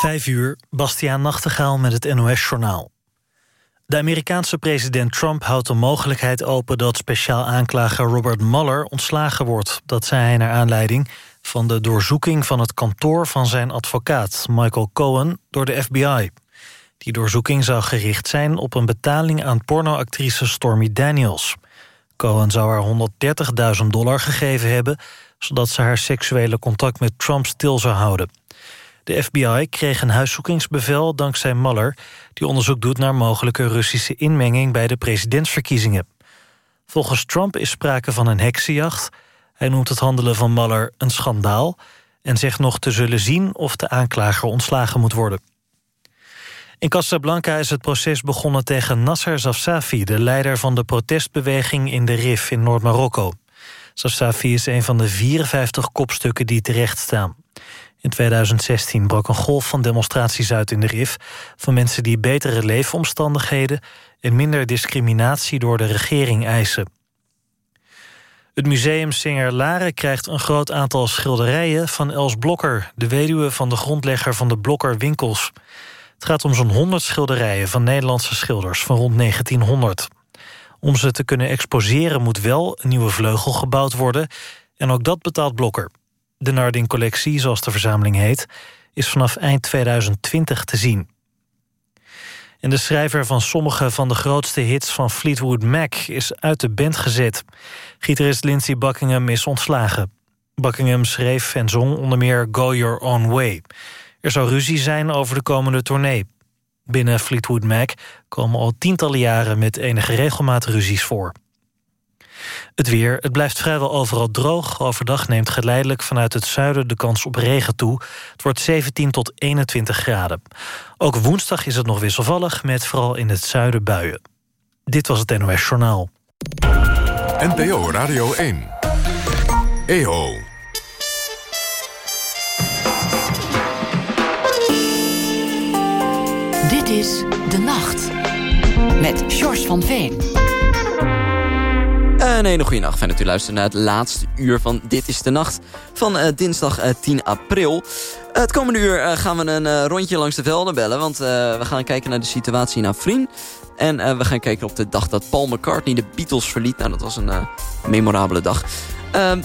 Vijf uur, Bastiaan Nachtegaal met het NOS-journaal. De Amerikaanse president Trump houdt de mogelijkheid open... dat speciaal aanklager Robert Mueller ontslagen wordt. Dat zei hij naar aanleiding van de doorzoeking van het kantoor... van zijn advocaat Michael Cohen door de FBI. Die doorzoeking zou gericht zijn op een betaling aan pornoactrice Stormy Daniels. Cohen zou haar 130.000 dollar gegeven hebben... zodat ze haar seksuele contact met Trump stil zou houden. De FBI kreeg een huiszoekingsbevel dankzij Mueller... die onderzoek doet naar mogelijke Russische inmenging... bij de presidentsverkiezingen. Volgens Trump is sprake van een heksenjacht. Hij noemt het handelen van Mueller een schandaal... en zegt nog te zullen zien of de aanklager ontslagen moet worden. In Casablanca is het proces begonnen tegen Nasser Zafsafi... de leider van de protestbeweging in de Rif in Noord-Marokko. Zafsafi is een van de 54 kopstukken die terecht staan. In 2016 brak een golf van demonstraties uit in de RIF... van mensen die betere leefomstandigheden... en minder discriminatie door de regering eisen. Het museum Singer Laren krijgt een groot aantal schilderijen... van Els Blokker, de weduwe van de grondlegger van de Blokker Winkels. Het gaat om zo'n 100 schilderijen van Nederlandse schilders van rond 1900. Om ze te kunnen exposeren moet wel een nieuwe vleugel gebouwd worden... en ook dat betaalt Blokker. De Nardin-collectie, zoals de verzameling heet... is vanaf eind 2020 te zien. En de schrijver van sommige van de grootste hits van Fleetwood Mac... is uit de band gezet. Gitarist Lindsey Buckingham is ontslagen. Buckingham schreef en zong onder meer Go Your Own Way. Er zou ruzie zijn over de komende tournee. Binnen Fleetwood Mac komen al tientallen jaren... met enige regelmaat ruzies voor. Het weer, het blijft vrijwel overal droog. Overdag neemt geleidelijk vanuit het zuiden de kans op regen toe. Het wordt 17 tot 21 graden. Ook woensdag is het nog wisselvallig, met vooral in het zuiden buien. Dit was het NOS Journaal. NPO Radio 1. EO. Dit is De Nacht. Met George van Veen. Een hele goede nacht. Fijn dat u luistert naar het laatste uur van Dit is de Nacht van uh, dinsdag uh, eh, 10 april. Het komende uur gaan we een rondje langs de velden bellen. Want we gaan kijken naar de situatie in Afrin. En we gaan kijken op de dag dat Paul McCartney de Beatles verliet. Nou, dat was een memorabele dag.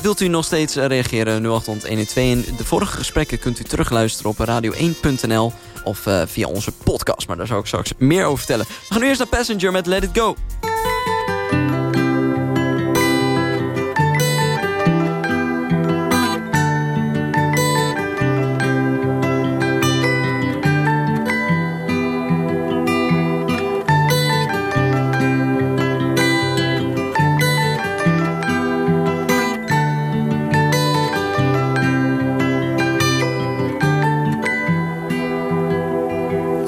wilt u nog steeds reageren? 0800 En de vorige gesprekken kunt u terugluisteren op radio1.nl of via onze podcast. Maar daar zou ik straks meer over vertellen. We gaan nu eerst naar Passenger met Let It Go.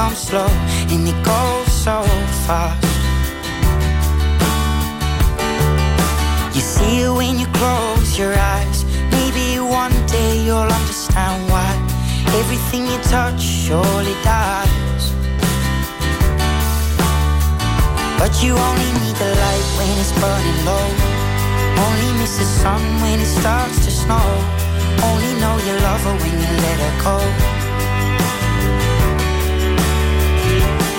But dreams come slow and it goes so fast. You see it when you close your eyes. Maybe one day you'll understand why everything you touch surely dies. But you only need the light when it's burning low. Only miss the sun when it starts to snow. Only know you love her when you let her go.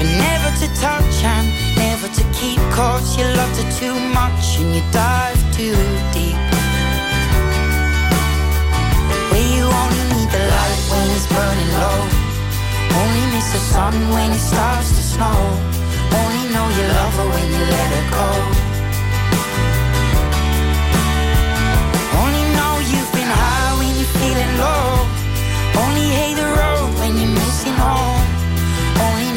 but never to touch and never to keep Cause you loved her too much and you dive too deep. Where you only need the light when it's burning low. Only miss the sun when it starts to snow. Only know you love her when you let her go. Only know you've been high when you're feeling low. Only hate the road when you're missing home.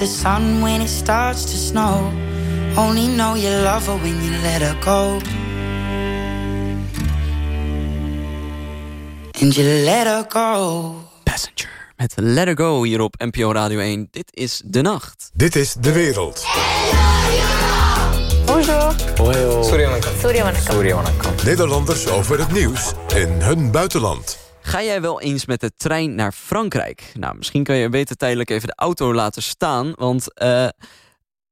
The sun when it starts to snow. Only know you love her when you let her go. And you let her go. Passenger. Met Let Her Go hier op NPO Radio 1. Dit is De Nacht. Dit is De Wereld. Nederlanders over het nieuws in hun buitenland. Ga jij wel eens met de trein naar Frankrijk? Nou, misschien kan je beter tijdelijk even de auto laten staan, want... eh,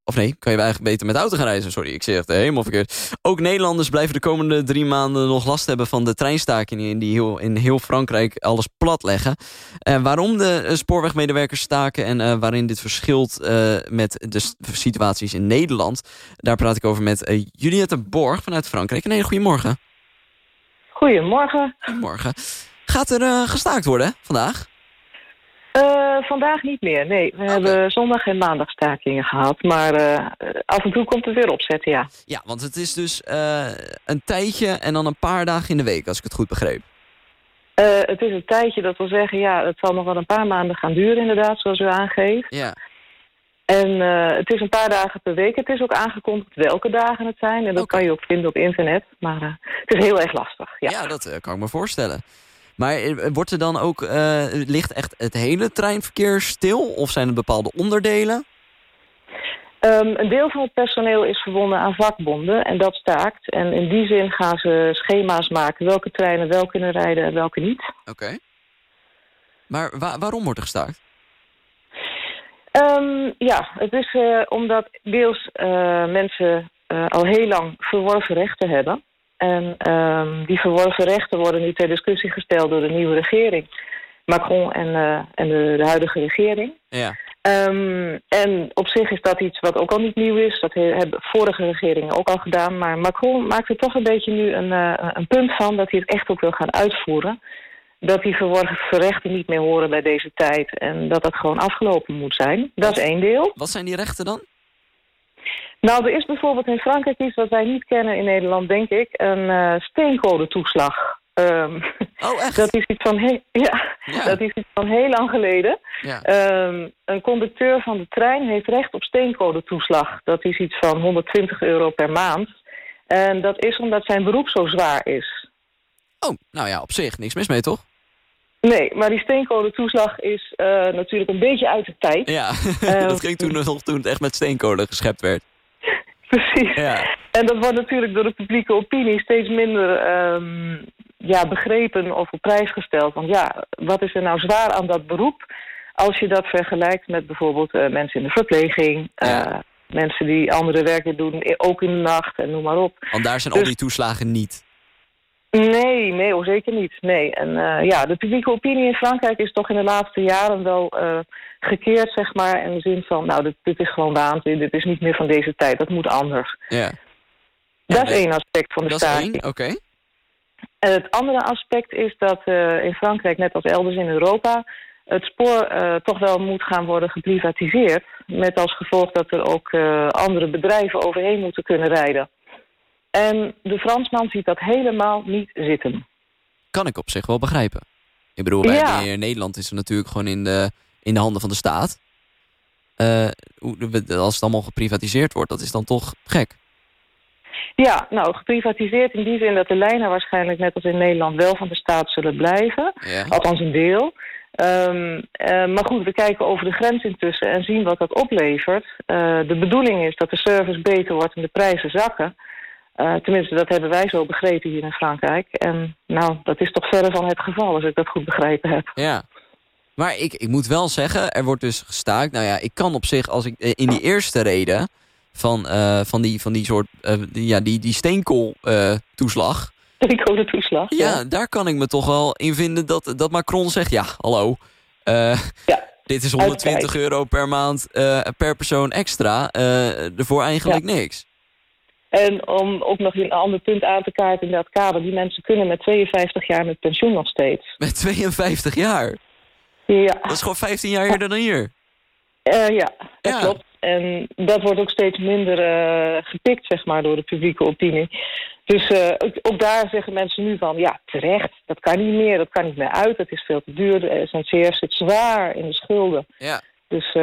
of nee, kan je eigenlijk beter met de auto gaan reizen? Sorry, ik zeg het helemaal verkeerd. Ook Nederlanders blijven de komende drie maanden nog last hebben... van de treinstakingen die heel, in heel Frankrijk alles plat leggen. En waarom de eh, spoorwegmedewerkers staken... en eh, waarin dit verschilt eh, met de situaties in Nederland... daar praat ik over met eh, Juliette Borg vanuit Frankrijk. Een hele goede morgen. Goedemorgen. Goedemorgen. Gaat er eh, gestaakt worden vandaag? Eh, vandaag niet meer, nee. We hebben zondag en maandag stakingen gehad. Maar eh, af en toe komt het weer opzetten, ja. Ja, want het is dus een tijdje en dan een paar dagen in de week, als ik het goed begreep. Het is een tijdje, dat wil zeggen, ja, het zal nog wel een paar maanden gaan duren inderdaad, zoals u aangeeft. Ja, En het is een paar dagen per week. Het is ook aangekondigd welke dagen het zijn. En dat kan je ook vinden op internet. Maar het is heel erg lastig, ja. ja. dat kan ik me voorstellen. Maar eh, wordt er dan ook, eh, ligt echt het hele treinverkeer stil? Of zijn er bepaalde onderdelen? Ehm, een deel van het personeel is verbonden aan vakbonden en dat staakt. En in die zin gaan ze schema's maken welke treinen wel kunnen rijden en welke niet. Oké. Maar wa- waarom wordt er gestaakt? Ehm, ja, het is eh, omdat deels mensen al heel lang verworven rechten hebben. En ehm, die verworven rechten worden nu ter discussie gesteld door de nieuwe regering. Macron en, eh, en de, de huidige regering. Ja, Ehm, en op zich is dat iets wat ook al niet nieuw is. Dat he- hebben vorige regeringen ook al gedaan. Maar Macron maakt er toch een beetje nu een, eh, een punt van... dat hij het echt ook wil gaan uitvoeren. Dat die verworven rechten niet meer horen bij deze tijd. En dat dat gewoon afgelopen moet zijn. Dat is één deel. wat zijn die rechten dan? Nou, er is bijvoorbeeld in Frankrijk iets wat wij niet kennen in Nederland, denk ik. Een eh steenkolentoeslag. Ehm, Oh, echt? dat, is iets van he- ja, Ja. dat is iets van heel lang geleden. Ja. Ehm, een conducteur van de trein heeft recht op steenkolentoeslag. Dat is iets van 120 euro per maand. En dat is omdat zijn beroep zo zwaar is. Oh, nou ja, op zich, niks mis mee, toch? Nee, maar die steenkolentoeslag is eh, natuurlijk een beetje uit de tijd. Ja, dat ging toen nog toen het echt met steenkolen geschept werd. Precies. Ja. En dat wordt natuurlijk door de publieke opinie steeds minder ehm, ja, begrepen of op prijs gesteld. Want ja, wat is er nou zwaar aan dat beroep... als je dat vergelijkt met bijvoorbeeld eh, mensen in de verpleging... Ja. eh, mensen die andere werken doen, ook in de nacht en noem maar op. Want daar zijn al Dus- die toeslagen niet. Nee, nee, oh, zeker niet. Nee. En eh, ja, de publieke opinie in Frankrijk is toch in de laatste jaren wel eh, gekeerd, zeg maar. In de zin van, nou, dit, dit is gewoon waanzin. Dit is niet meer van deze tijd. Dat moet anders. Ja, dat is één aspect van de dat staking. oké. En het andere aspect is dat eh, in Frankrijk, net als elders in Europa... het spoor toch wel moet gaan worden geprivatiseerd. Met als gevolg dat er ook andere bedrijven overheen moeten kunnen rijden. En de Fransman ziet dat helemaal niet zitten. Kan ik op zich wel begrijpen. Ik bedoel, wij ja. in Nederland is het natuurlijk gewoon in de, in de handen van de staat. Uh, als het allemaal geprivatiseerd wordt, dat is dan toch gek. Ja, nou, geprivatiseerd in die zin dat de lijnen waarschijnlijk net als in Nederland wel van de staat zullen blijven. Ja. Althans een deel. Um, uh, maar goed, we kijken over de grens intussen en zien wat dat oplevert. Uh, de bedoeling is dat de service beter wordt en de prijzen zakken. Uh, tenminste, dat hebben wij zo begrepen hier in Frankrijk. En nou, dat is toch verder van het geval, als ik dat goed begrepen heb. Ja, maar ik, ik moet wel zeggen, er wordt dus gestaakt. Nou ja, ik kan op zich, als ik in die eerste reden van, uh, van, die, van die soort, uh, die, ja, die, die steenkooltoeslag. Steenkolentoeslag, ja. ja. daar kan ik me toch wel in vinden dat, dat Macron zegt, ja, hallo. Ja. Dit is 120 euro per maand per persoon extra. ervoor eigenlijk ja. niks. En om ook nog een ander punt aan te kaarten in dat kader. Die mensen kunnen met 52 jaar met pensioen nog steeds. Met 52 jaar? Ja. Dat is gewoon 15 jaar eerder dan hier. Uh, ja, dat ja. klopt. En dat wordt ook steeds minder uh, gepikt, zeg maar, door de publieke opinie. Dus uh, ook, ook, daar zeggen mensen nu van, ja, terecht, dat kan niet meer, dat kan niet meer uit, dat is veel te duur. De SNCF zit zwaar in de schulden. Ja. Dus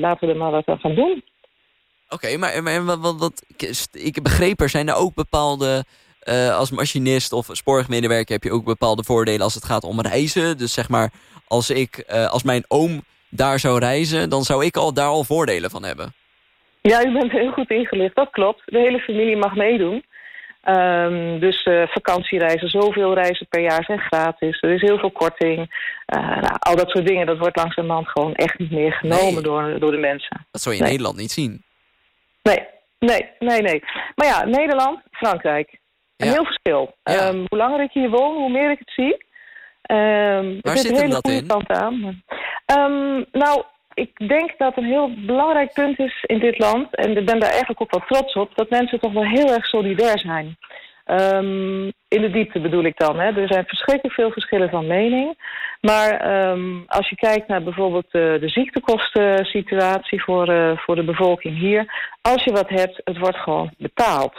laten we er maar wat aan gaan doen. Oké, okay, maar, maar wat, wat, wat, ik begreep, er zijn er ook bepaalde... Uh, als machinist of spoorwegmedewerker heb je ook bepaalde voordelen als het gaat om reizen. Dus zeg maar, als, ik, uh, als mijn oom daar zou reizen, dan zou ik al, daar al voordelen van hebben. Ja, u bent heel goed ingelicht, dat klopt. De hele familie mag meedoen. Um, dus uh, vakantiereizen, zoveel reizen per jaar zijn gratis. Er is heel veel korting. Uh, nou, al dat soort dingen, dat wordt langzamerhand gewoon echt niet meer genomen nee. door, door de mensen. Dat zou je in nee. Nederland niet zien. Nee, nee, nee, nee. Maar ja, Nederland, Frankrijk. Een ja. heel verschil. Ja. Um, hoe langer ik hier woon, hoe meer ik het zie. Um, Waar er zit een hem hele dat goede in? kant aan. Um, nou, ik denk dat een heel belangrijk punt is in dit land... en ik ben daar eigenlijk ook wel trots op... dat mensen toch wel heel erg solidair zijn. Um, in de diepte bedoel ik dan. Hè. Er zijn verschrikkelijk veel verschillen van mening. Maar um, als je kijkt naar bijvoorbeeld uh, de ziektekostensituatie voor, uh, voor de bevolking hier. Als je wat hebt, het wordt gewoon betaald.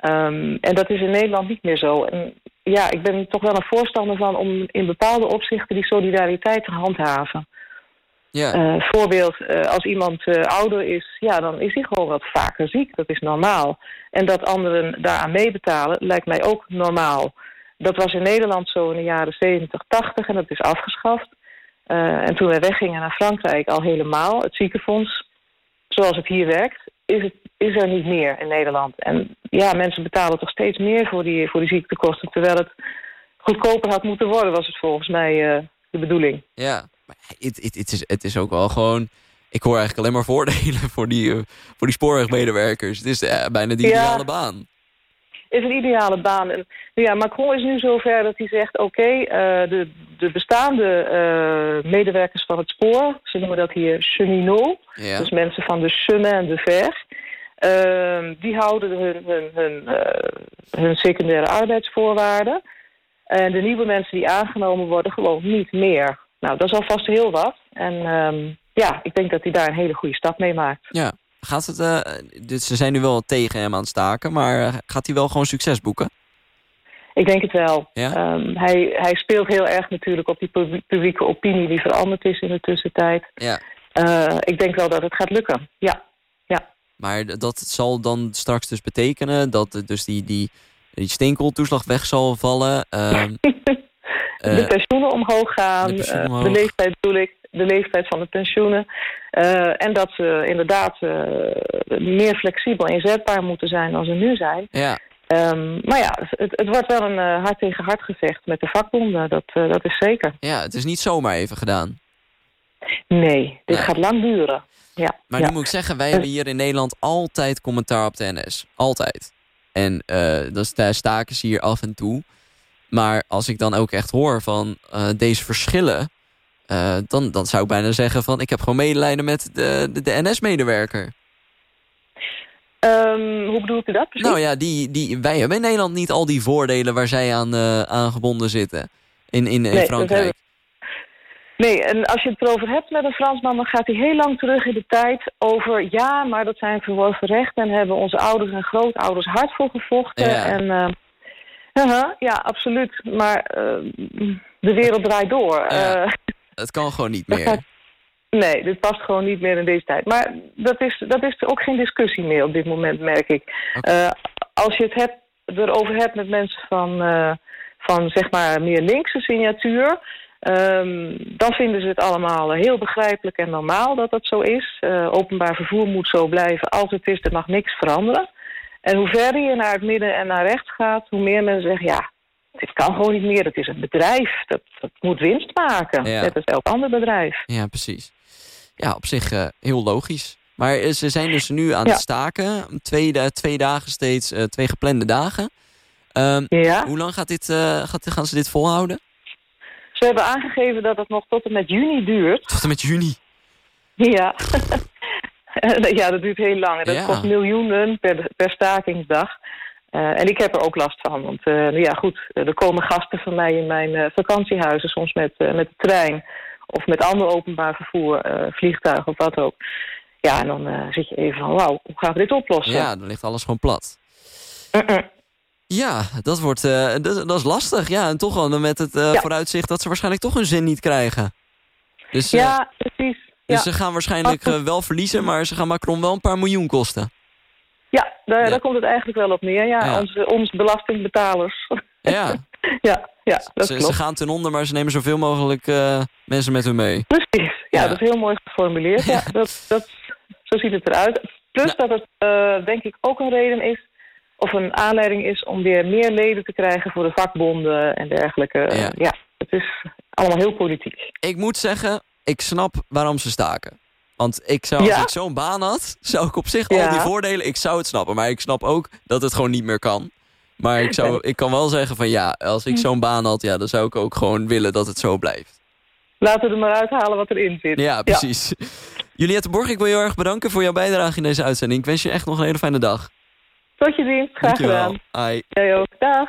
Um, en dat is in Nederland niet meer zo. En ja, ik ben toch wel een voorstander van om in bepaalde opzichten die solidariteit te handhaven. Ja. Uh, voorbeeld, uh, als iemand uh, ouder is, ja, dan is hij gewoon wat vaker ziek. Dat is normaal. En dat anderen daaraan meebetalen, lijkt mij ook normaal. Dat was in Nederland zo in de jaren 70, 80 en dat is afgeschaft. en toen wij weggingen naar Frankrijk al helemaal, het ziekenfonds, zoals het hier werkt, is, het, is er niet meer in Nederland. En ja, mensen betalen toch steeds meer voor die, voor die ziektekosten, terwijl het goedkoper had moeten worden, was het volgens mij de bedoeling. Ja, het, het, het, is, het is ook wel gewoon... Ik hoor eigenlijk alleen maar voordelen voor die, uh, voor die spoorwegmedewerkers. Het is uh, bijna die ideale ja, baan. is een ideale baan. En, ja, Macron is nu zover dat hij zegt... oké, okay, uh, de, de bestaande medewerkers van het spoor... ze noemen dat hier cheminots... Ja. dus mensen van de chemin de fer... Ehm, die houden hun, hun, hun, hun secundaire arbeidsvoorwaarden... En de nieuwe mensen die aangenomen worden gewoon niet meer. Nou, dat is alvast heel wat. En um, ja, ik denk dat hij daar een hele goede stap mee maakt. Ja, gaat het, uh, dus ze zijn nu wel tegen hem aan het staken, maar gaat hij wel gewoon succes boeken? Ik denk het wel. Ja? Um, hij, hij speelt heel erg natuurlijk op die publieke opinie die veranderd is in de tussentijd. Ja. Uh, ik denk wel dat het gaat lukken, ja. ja. Maar dat zal dan straks dus betekenen dat dus die... die die steenkooltoeslag weg zal vallen. Um, de pensioenen omhoog gaan. De, omhoog. Uh, de leeftijd bedoel ik. De leeftijd van de pensioenen. Uh, en dat ze inderdaad uh, meer flexibel inzetbaar moeten zijn dan ze nu zijn. Ja. Um, maar ja, het, het, wordt wel een hart tegen hart gevecht met de vakbonden. Dat, dat is zeker. Ja, het is niet zomaar even gedaan. Nee, dit nee. gaat lang duren. Ja, maar ja. nu moet ik zeggen, wij hebben hier in Nederland altijd commentaar op de NS. Altijd. En dan staken ze hier af en toe. Maar als ik dan ook echt hoor van uh, deze verschillen... Uh, dan, dan zou ik bijna zeggen van... ik heb gewoon medelijden met de, de, de NS-medewerker. Um, hoe bedoelt u dat precies? Nou ja, die, die, wij hebben in Nederland niet al die voordelen... waar zij aan, aan gebonden zitten in, in, in nee, Frankrijk. Nee, en als je het erover hebt met een Fransman... dan gaat hij heel lang terug in de tijd over... ja, maar dat zijn verworven rechten... en hebben onze ouders en grootouders hard voor gevochten. Ja. En, uh, ja, absoluut. Maar uh, de wereld draait door. Ja. Uh, het kan gewoon niet meer. Nee, dit past gewoon niet meer in deze tijd. Maar dat is, dat is ook geen discussie meer op dit moment, merk ik. Okay. Uh, als je het hebt, erover hebt met mensen van, uh, van zeg maar meer linkse signatuur... Um, dan vinden ze het allemaal heel begrijpelijk en normaal dat dat zo is. Uh, openbaar vervoer moet zo blijven als het is, er mag niks veranderen. En hoe verder je naar het midden en naar rechts gaat, hoe meer mensen zeggen... ja, dit kan gewoon niet meer, het is een bedrijf, dat, dat moet winst maken. Ja. Net als elk ander bedrijf. Ja, precies. Ja, op zich uh, heel logisch. Maar uh, ze zijn dus nu aan Ja. het staken. Twee, twee dagen steeds, uh, twee geplande dagen. Um, Ja. Hoe lang gaat dit, gaat, gaan ze dit volhouden? Ze hebben aangegeven dat het nog tot en met juni duurt. Tot en met juni? Ja. ja, dat duurt heel lang. Dat Ja. kost miljoenen per, per stakingsdag. Uh, en ik heb er ook last van. Want uh, ja, goed, er komen gasten van mij in mijn uh, vakantiehuizen... soms met, met de trein of met ander openbaar vervoer, vliegtuig of wat ook. Ja, en dan zit je even van, wauw, hoe gaan we dit oplossen? Ja, dan ligt alles gewoon plat. Ja, dat, wordt, dat, dat, is lastig. Ja, en toch wel met het ja. vooruitzicht dat ze waarschijnlijk toch hun zin niet krijgen. Dus, ja, precies. Dus ze gaan waarschijnlijk wel verliezen, maar ze gaan Macron wel een paar miljoen kosten. Ja, daar, daar komt het eigenlijk wel op neer. Ja. Onze, onze belastingbetalers. Ja. ja, ja, dat ze, klopt. Ze gaan ten onder, maar ze nemen zoveel mogelijk uh, mensen met hun mee. Precies, ja, dat is heel mooi geformuleerd. Ja, dat, dat, zo ziet het eruit. Plus dat het uh, denk ik ook een reden is, of een aanleiding is om weer meer leden te krijgen voor de vakbonden en dergelijke. Ja, ja het is allemaal heel politiek. Ik moet zeggen, ik snap waarom ze staken. Want ik zou, als ja? ik zo'n baan had, zou ik op zich al die voordelen, ik zou het snappen. Maar ik snap ook dat het gewoon niet meer kan. Maar ik, zou, ik kan wel zeggen van ja, als ik zo'n baan had, ja, dan zou ik ook gewoon willen dat het zo blijft. Laten we er maar uithalen wat erin zit. Ja, precies. Ja. Juliette Borg, ik wil je heel erg bedanken voor jouw bijdrage in deze uitzending. Ik wens je echt nog een hele fijne dag. Tot je dienst, graag Dankjewel. gedaan. Hi. Jij ook, dag.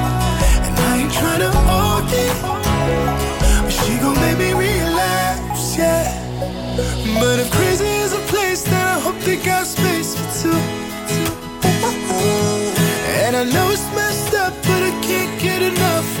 tryna OD But she gon' make me relapse, yeah. But if crazy is a place Then I hope they got space for two. And I know it's messed up But I can't get enough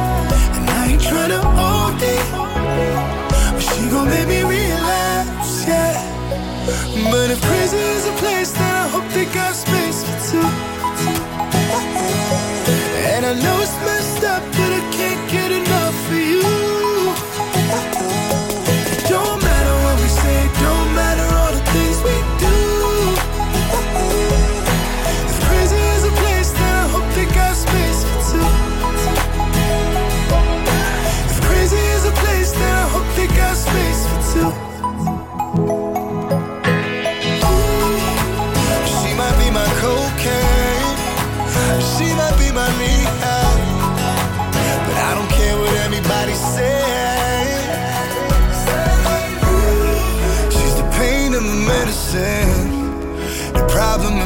but she gon' make me relapse, yeah. But if crazy is a place, then I hope they got space for two. And I know it's messed up, but I can't get enough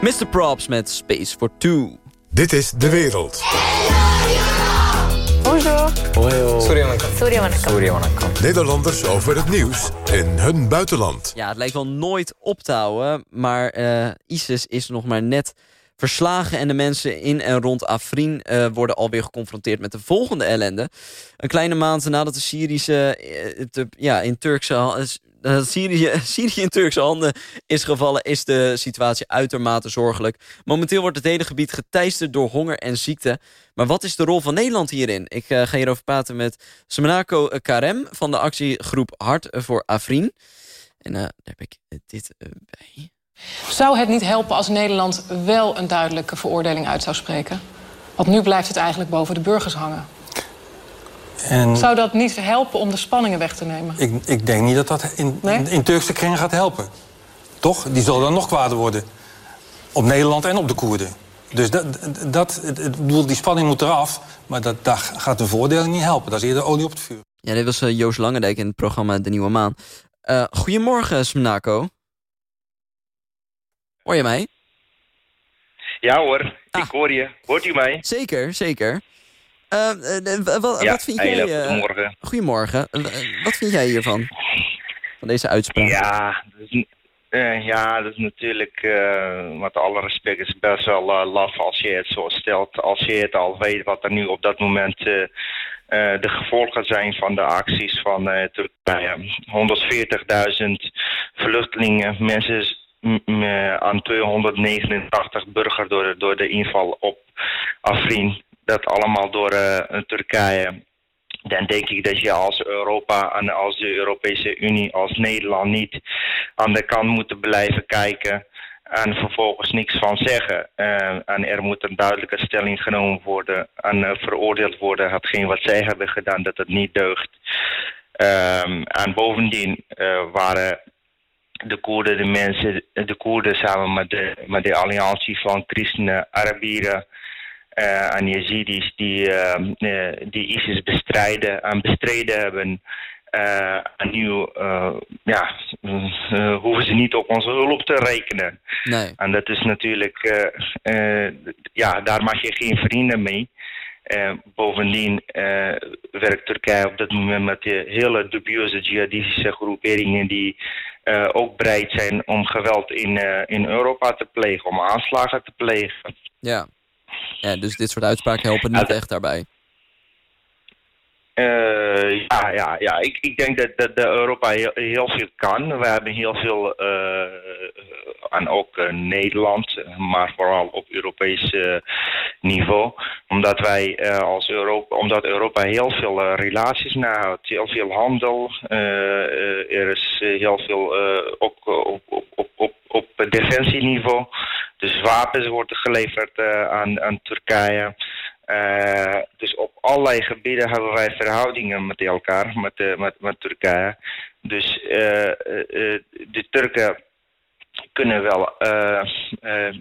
Mr. Props met Space for Two. Dit is De Wereld. Bonjour. Nederlanders over het nieuws in hun buitenland. Ja, het lijkt wel nooit op te houden, maar eh, ISIS is nog maar net verslagen... en de mensen in en rond Afrin uh, worden alweer geconfronteerd met de volgende ellende. Een kleine maand nadat de Syrische, uh, ja, in Turkse dat Syrië, Syrië in Turkse handen is gevallen... is de situatie uitermate zorgelijk. Momenteel wordt het hele gebied geteisterd door honger en ziekte. Maar wat is de rol van Nederland hierin? Ik uh, ga hierover praten met Semenako Karem... van de actiegroep Hart voor Afrin. En uh, daar heb ik dit bij. Zou het niet helpen als Nederland wel een duidelijke veroordeling uit zou spreken? Want nu blijft het eigenlijk boven de burgers hangen. En Zou dat niet helpen om de spanningen weg te nemen? Ik, ik denk niet dat dat in, in, in, Turkse kringen gaat helpen. Toch? Die zal dan nog kwader worden. Op Nederland en op de Koerden. Dus dat, dat, bedoel, die spanning moet eraf. Maar dat, dat gaat de voordeling niet helpen. Dat is eerder olie op het vuur. Ja, dit was uh, Joost Langendijk in het programma De Nieuwe Maan. Uh, goedemorgen, Smnako. Hoor je mij? Ja hoor, ah. ik hoor je. Hoort u mij? Zeker, zeker. Uh, wat, ja, wat vind jij... goedemorgen. Goedemorgen. wat vind jij hiervan? Van deze uitspraak? Ja, dat is, ja, dat is natuurlijk, met alle respect, is best wel laf als je het zo stelt. Als je het al weet wat er nu op dat moment de gevolgen zijn van de acties van Turkije. 140.000 vluchtelingen, mensen aan 289 burgers door, door de inval op Afrin dat allemaal door uh, Turkije. Dan denk ik dat je als Europa en als de Europese Unie, als Nederland niet aan de kant moet blijven kijken en vervolgens niks van zeggen. Uh, en er moet een duidelijke stelling genomen worden en uh, veroordeeld worden, hetgeen wat zij hebben gedaan, dat het niet deugt. Um, en bovendien waren de Koerden, de mensen, de Koerden samen met de, met de alliantie van christenen, Arabieren, uh, en Yazidis die, uh, die ISIS bestrijden en bestreden hebben. En nu ja, hoeven ze niet op onze hulp te rekenen. Nee. En dat is natuurlijk, ja, daar mag je geen vrienden mee. bovendien werkt Turkije op dat moment met de hele dubieuze jihadistische groeperingen die ook bereid zijn om geweld in, in Europa te plegen, om aanslagen te plegen. Ja, ja, dus dit soort uitspraken helpen niet echt daarbij. Uh, ja, ja, ja. Ik, ik denk dat, dat, Europa heel, veel kan. We hebben heel veel, uh, en ook uh, Nederland, maar vooral op Europees niveau. Omdat wij als Europa, omdat Europa heel veel relaties nahoudt, heel veel handel. er is heel veel ook op, op, op, op, op defensieniveau. Dus wapens worden geleverd aan, aan Turkije. Uh, dus op allerlei gebieden hebben wij verhoudingen met elkaar, met, uh, met, met Turkije. Dus uh, de Turken kunnen wel,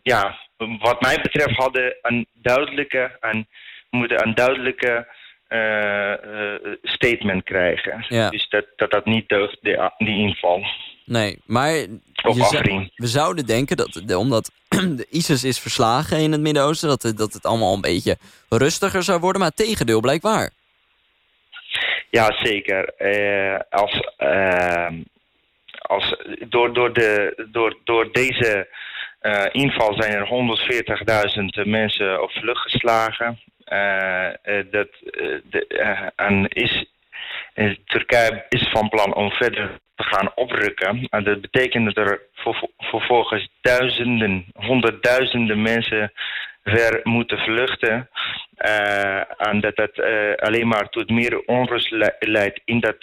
ja, wat mij betreft hadden een duidelijke en moeten een duidelijke statement krijgen. Ja. Dus dat, dat dat niet deugt, die, die inval. Nee, maar je we zouden denken dat, omdat de ISIS is verslagen in het Midden-Oosten... Dat, het, dat het allemaal een beetje rustiger zou worden, maar het tegendeel blijkt waar. Ja, zeker. Uh, als, uh, als, door, door, de, door, door deze uh, inval zijn er 140.000 mensen op vlucht geslagen. dat, de, en is, Turkije is van plan om verder te gaan oprukken. En dat betekent dat er vervolgens duizenden, honderdduizenden mensen ver moeten vluchten. en dat het alleen maar tot meer onrust leidt in dat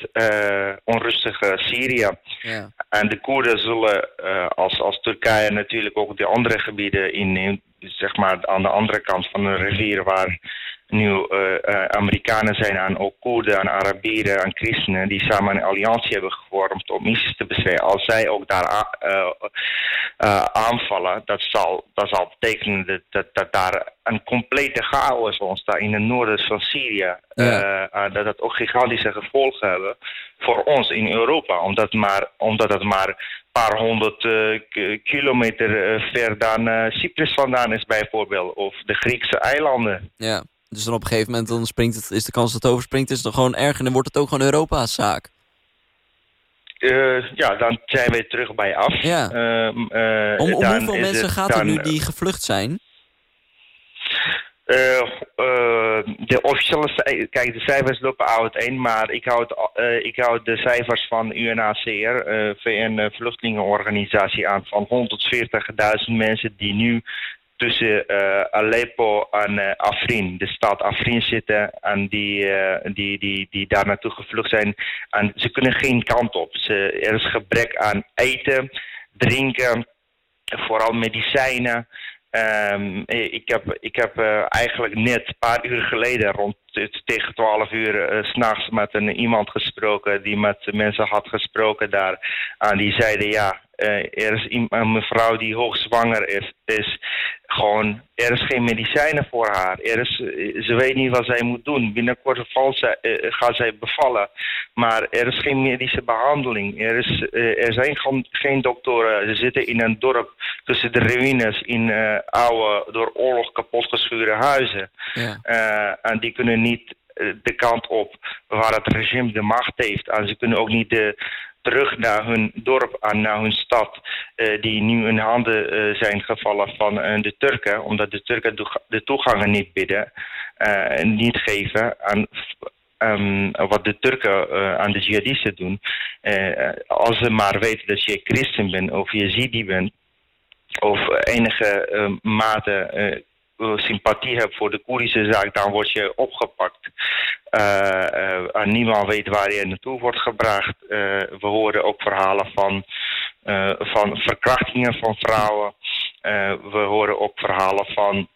onrustige Syrië. Ja. En de Koerden zullen, als, als Turkije natuurlijk ook de andere gebieden inneemt, zeg maar aan de andere kant van de rivier waar nu uh, Amerikanen zijn aan ook Koerden, aan Arabieren, aan christenen die samen een alliantie hebben gevormd om ISIS te bestrijden. Als zij ook daar uh, aanvallen, dat zal, dat zal betekenen dat, dat, dat, daar een complete chaos ontstaat in het noorden van Syrië. Ja. dat dat ook gigantische gevolgen hebben voor ons in Europa, omdat, maar, omdat het maar een paar honderd kilometer ver dan Cyprus vandaan is bijvoorbeeld, of de Griekse eilanden. Ja. Dus dan op een gegeven moment dan springt het, is de kans dat het overspringt... is het dan gewoon erg en dan wordt het ook gewoon Europa's zaak. Uh, ja, dan zijn we terug bij af. Ja. Uh, uh, om, om hoeveel mensen gaat het nu die gevlucht zijn? de officiële kijk, de cijfers lopen uiteen, maar ik houd, ik houd de cijfers van UNHCR, VN-vluchtelingenorganisatie, aan van 140.000 mensen die nu tussen uh, Aleppo en uh, Afrin, de stad Afrin zitten en die, uh, die, die, die daar naartoe gevlucht zijn. En ze kunnen geen kant op. Ze, er is gebrek aan eten, drinken, vooral medicijnen. Um, ik heb, ik heb eigenlijk net een paar uur geleden, rond tegen 12 uur, s s'nachts met een, iemand gesproken die met mensen had gesproken daar. En die zeiden ja, er is een mevrouw die hoogzwanger is, is gewoon, er is geen medicijnen voor haar. Er is, ze weet niet wat zij moet doen. Binnenkort valt zij, gaat zij bevallen. Maar er is geen medische behandeling. Er, is, er zijn geen, geen doktoren. Ze zitten in een dorp tussen de ruïnes in uh, oude, door oorlog kapotgeschuurde huizen. Ja. en die kunnen niet de kant op waar het regime de macht heeft. En ze kunnen ook niet de terug naar hun dorp en naar hun stad, uh, die nu in handen zijn gevallen van de Turken, omdat de Turken de toegangen niet bieden en niet geven aan um, wat de Turken aan de jihadisten doen. als ze maar weten dat je christen bent of je zidi bent, of enige mate sympathie hebt voor de Koerdische zaak, dan word je opgepakt. Uh, uh, en niemand weet waar je naartoe wordt gebracht. We horen ook verhalen van, van verkrachtingen van vrouwen. we horen ook verhalen van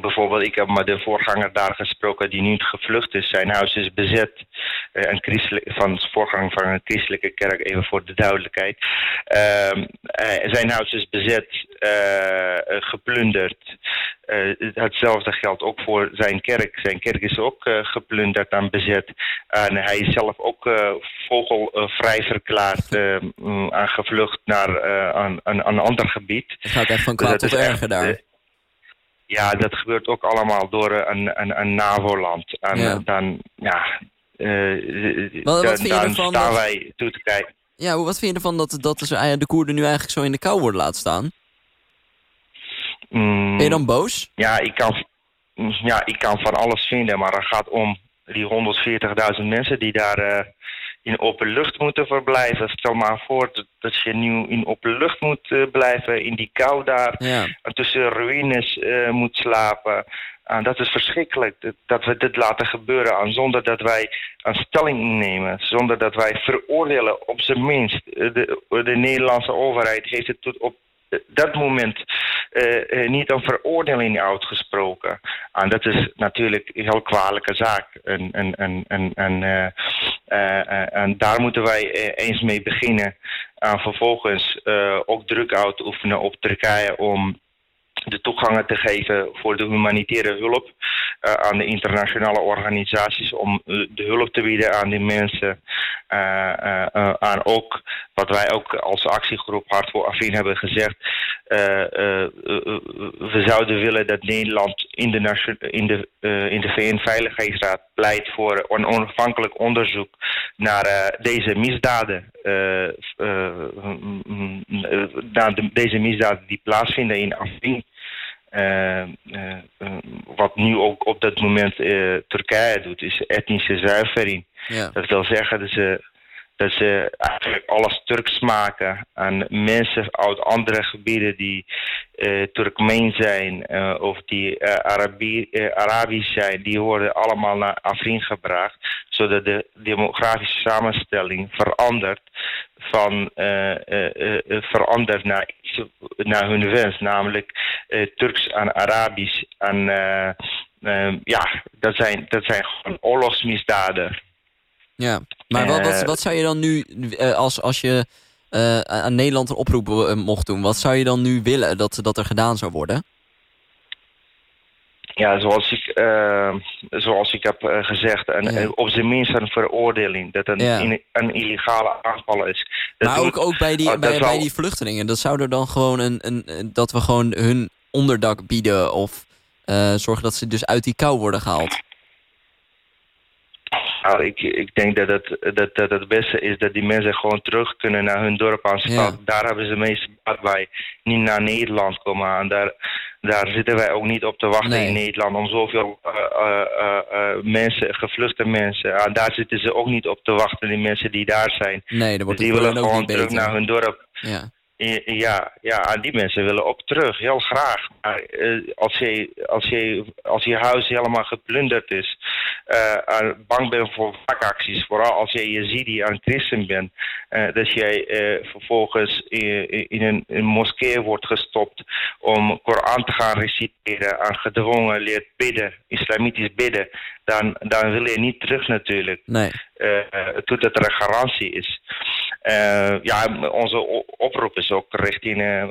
bijvoorbeeld, ik heb met de voorganger daar gesproken die nu gevlucht is. Zijn huis is bezet. Uh, een van de voorganger van een christelijke kerk, even voor de duidelijkheid. Uh, zijn huis is bezet, uh, geplunderd. hetzelfde geldt ook voor zijn kerk. Zijn kerk is ook geplunderd en bezet. En hij is zelf ook vogelvrij verklaard en gevlucht naar een, ander gebied. Het gaat echt van kwaad tot erger daar. Ja, dat gebeurt ook allemaal door een, een, een NAVO-land. En ja. dan, ja, uh, wat, wat dan, dan staan wij toe te kijken. Ja, wat vind je ervan dat, dat de, de Koerden nu eigenlijk zo in de kou worden laten staan? Mm, ben je dan boos? Ja ik, kan, ja, ik kan van alles vinden, maar het gaat om die 140.000 mensen die daar uh, in open lucht moeten verblijven. Stel maar voor dat, dat je nu in open lucht moet uh, blijven, in die kou daar, ja. tussen ruïnes uh, moet slapen. En dat is verschrikkelijk dat, dat, we dit laten gebeuren en zonder dat wij een stelling nemen, zonder dat wij veroordelen op zijn minst. De, de Nederlandse overheid heeft het tot op dat moment uh, niet een veroordeling uitgesproken. En dat is natuurlijk een heel kwalijke zaak. En, en, en, en, en, uh, en daar moeten wij eens mee beginnen. En vervolgens ook druk uit te oefenen op Turkije om de toegangen te geven voor de humanitaire hulp uh, aan de internationale organisaties om uh, de hulp te bieden aan die mensen. Uh, aan ook wat wij ook als actiegroep Hart voor Afrin hebben gezegd. we zouden willen dat Nederland in de, in de, in de VN-veiligheidsraad pleit voor een onafhankelijk onderzoek naar deze misdaden. naar de, deze misdaden die plaatsvinden in Afrin. Uh, uh, wat nu ook op dat moment Turkije doet, is etnische zuivering. Ja. Dat wil zeggen dat ze dat ze eigenlijk alles Turks maken. En mensen uit andere gebieden die uh, Turkmeen zijn uh, of die uh, Arabi Arabisch zijn, die worden allemaal naar Afrin gebracht. Zodat de demografische samenstelling verandert van verandert naar, naar hun wens, namelijk Turks en Arabisch. En ja, dat zijn, dat zijn gewoon oorlogsmisdaden. Ja, maar wat, wat, wat zou je dan nu, als, als je aan Nederland een oproep mocht doen... wat zou je dan nu willen dat, dat er gedaan zou worden? Ja, zoals ik, uh, zoals ik heb uh, gezegd, en, ja. op zijn minst een veroordeling. Dat een, ja. in, een illegale aanval is. Dat maar ook, ook bij, die, uh, bij, bij die vluchtelingen. Dat zou er dan gewoon een, een, dat we gewoon hun onderdak bieden... of zorgen dat ze dus uit die kou worden gehaald. Nou, ik, ik denk dat het, dat, dat het beste is dat die mensen gewoon terug kunnen naar hun dorp aan stad. Ja. Daar hebben ze meest baat bij. Niet naar Nederland komen. En daar, daar zitten wij ook niet op te wachten nee. in Nederland om zoveel uh, uh, uh, mensen, gevluchte mensen. En daar zitten ze ook niet op te wachten, die mensen die daar zijn. Nee, dan wordt die willen gewoon terug naar hun dorp. Ja. Ja, ja, die mensen willen ook terug, heel graag. Maar uh, als, je, als, je, als je huis helemaal geplunderd is, uh, bang bent voor wraakacties, vooral als jij Yazidi en christen bent, uh, dat jij vervolgens in, in een, een, moskee wordt gestopt om Koran te gaan reciteren en gedwongen leert bidden, islamitisch bidden, dan, dan wil je niet terug natuurlijk. Nee. totdat er een garantie is. Uh, ja, onze oproep is ook richting uh,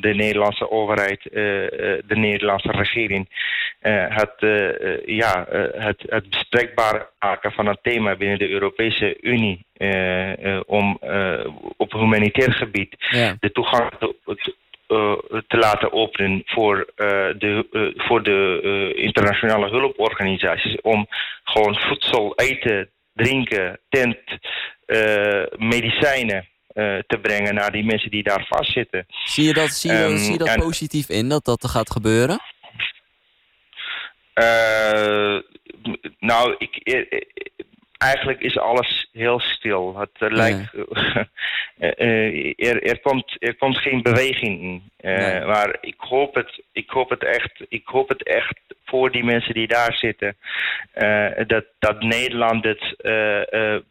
de Nederlandse overheid, uh, de Nederlandse regering. het, ja, het, het bespreekbaar maken van een thema binnen de Europese Unie om op humanitair gebied ja. de toegang te, te laten openen voor de, voor de internationale hulporganisaties om gewoon voedsel, eten, drinken, tent, uh, medicijnen uh, te brengen naar die mensen die daar vastzitten. Zie je dat, zie je, um, zie je dat en, positief in, dat dat gaat gebeuren? Uh, nou, ik, eigenlijk is alles heel stil. Het uh, lijkt, er, er, komt, er komt geen beweging in. Nee. Maar ik hoop, het, ik, hoop het echt, ik hoop het echt voor die mensen die daar zitten. Dat, dat Nederland dit,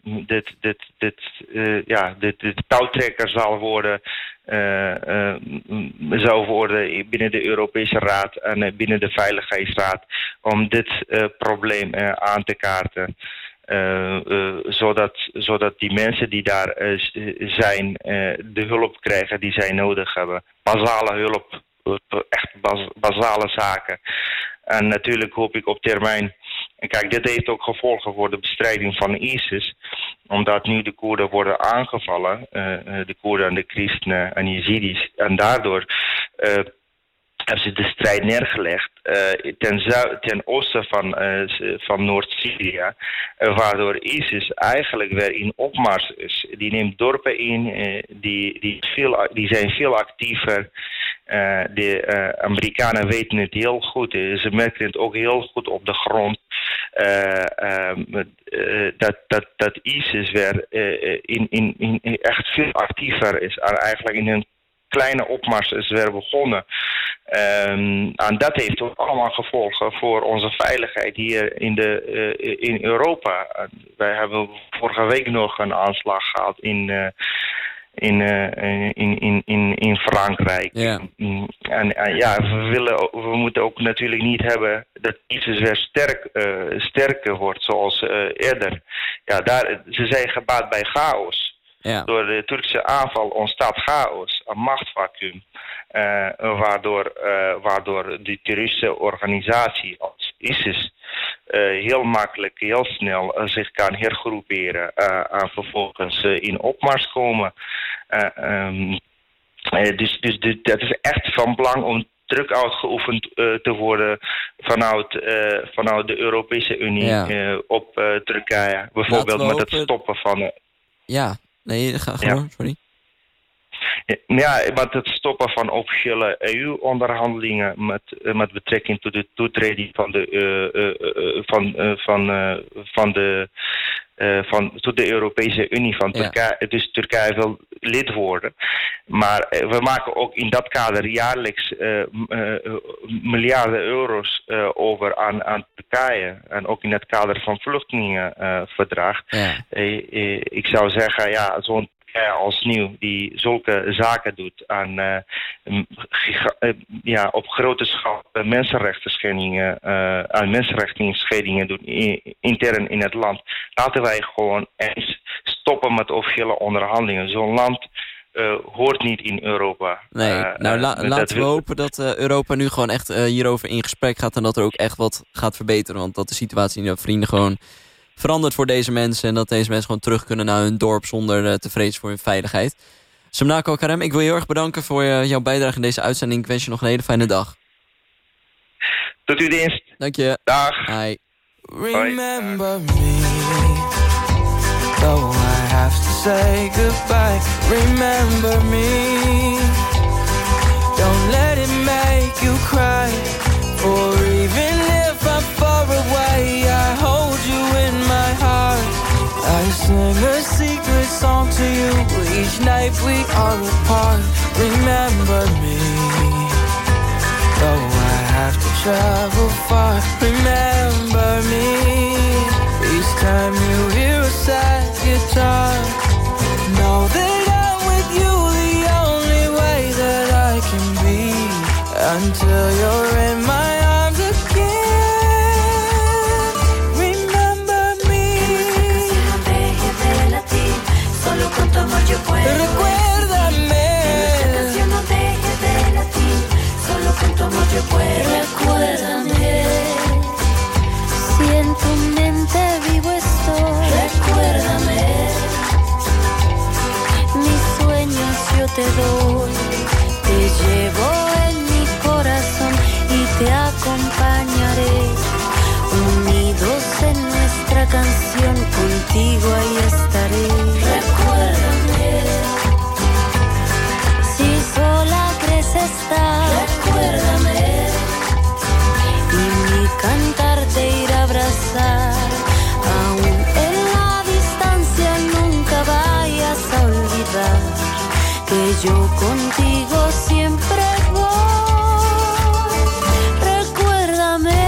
dit, dit, dit, ja, dit, dit touwtrekker zal worden, zou worden binnen de Europese Raad en binnen de Veiligheidsraad om dit probleem aan te kaarten. Zodat, zodat die mensen die daar zijn de hulp krijgen die zij nodig hebben. Basale hulp, echt bas basale zaken. En natuurlijk hoop ik op termijn. En kijk, dit heeft ook gevolgen voor de bestrijding van ISIS. Omdat nu de Koerden worden aangevallen, de Koerden en de christenen en Yazidis. En daardoor hebben ze de strijd neergelegd uh, ten, ten oosten van, van Noord-Syrië. waardoor ISIS eigenlijk weer in opmars is. Die neemt dorpen in, die, die, veel, die zijn veel actiever. Uh, de uh, Amerikanen weten het heel goed. Ze merken het ook heel goed op de grond. Uh, dat, dat, dat ISIS weer in, in, in echt veel actiever is. En eigenlijk in een kleine opmars is weer begonnen. Um, en dat heeft ook allemaal gevolgen voor onze veiligheid hier in, de, in Europa. wij hebben vorige week nog een aanslag gehad in in, uh, in, in, in, in Frankrijk. Ja. En, en, ja, we, willen, we moeten ook natuurlijk niet hebben dat ISIS weer sterk, sterker wordt zoals eerder. Ja, daar, ze zijn gebaat bij chaos. Ja. Door de Turkse aanval ontstaat chaos, een machtsvacuum. waardoor, waardoor die terroristische organisatie als ISIS uh, heel makkelijk, heel snel uh, zich kan hergroeperen uh, en vervolgens in opmars komen. Um, dus dus, dus dat is echt van belang om druk uitgeoefend te worden vanuit, vanuit de Europese Unie ja. op Turkije. Bijvoorbeeld met het stoppen van... ja, nee, ga gewoon, ja. sorry. Ja, want het stoppen van officiële EU-onderhandelingen met, met betrekking tot de toetreding van de, uh, uh, van, van, van de van, tot de Europese Unie van Turkije. Ja. Dus Turkije wil lid worden. Maar we maken ook in dat kader jaarlijks uh, miljarden euro's over aan, aan Turkije. En ook in het kader van vluchtelingenverdrag. Ja. ik zou zeggen, ja, zo'n als nieuw die zulke zaken doet aan, uh, ja, op grote schaal mensenrechten schendingen, uh, aan mensenrechten schendingen doen intern in het land. Laten wij gewoon eens stoppen met officiële onderhandelingen. Zo'n land uh, hoort niet in Europa. Nee, nou la laten we hopen dat Europa nu gewoon echt hierover in gesprek gaat... en dat er ook echt wat gaat verbeteren. Want dat de situatie in de vrienden gewoon verandert voor deze mensen... en dat deze mensen gewoon terug kunnen naar hun dorp zonder uh, te vrezen voor hun veiligheid. Samnako Karem, ik wil je heel erg bedanken voor uh, jouw bijdrage in deze uitzending. Ik wens je nog een hele fijne dag. Tot uw dienst. Dank je. Dag. Hi. Remember me Though I have to say goodbye Remember me Don't let it make you cry For even Sing a secret song to you. Each night we are apart. Remember me. Though I have to travel far Remember me. Each time you hear a sad guitar Know that Recuérdame. Si en tu mente vivo estoy Recuérdame. Mis sueños yo te doy Te llevo en mi corazón Y te acompañaré. Unidos en nuestra canción Contigo ahí estaré. Recuérdame. Si sola crees estar que yo contigo siempre voy. Recuérdame.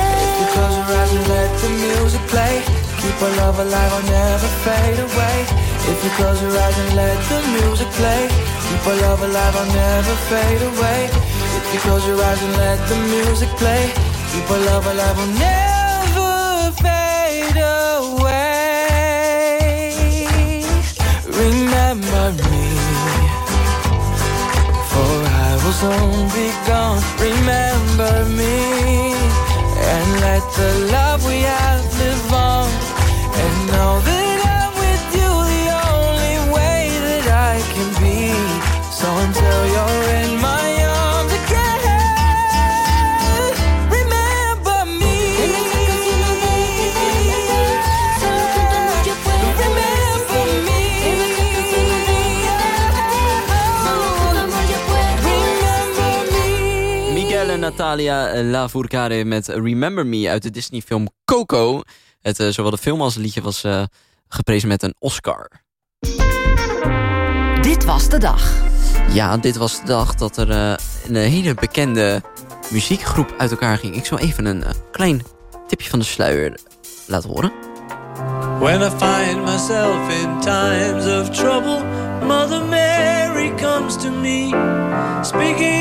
Close your eyes and let the music play. Keep our love alive, I'll never fade away. If you close your eyes and let the music play, keep our love alive, I'll never fade away. If you close your eyes and let the music play, keep our love alive, I'll never soon be gone. Remember me and let the love we have live on. And know that Natalia Lafourcade met Remember Me uit de Disney-film Coco. Het, eh, zowel de film als het liedje was eh, geprezen met een Oscar. Dit was de dag. Ja, dit was de dag dat er eh, een hele bekende muziekgroep uit elkaar ging. Ik zal even een eh, klein tipje van de sluier laten horen. When I find myself in times of trouble, Mother Mary comes to me, speaking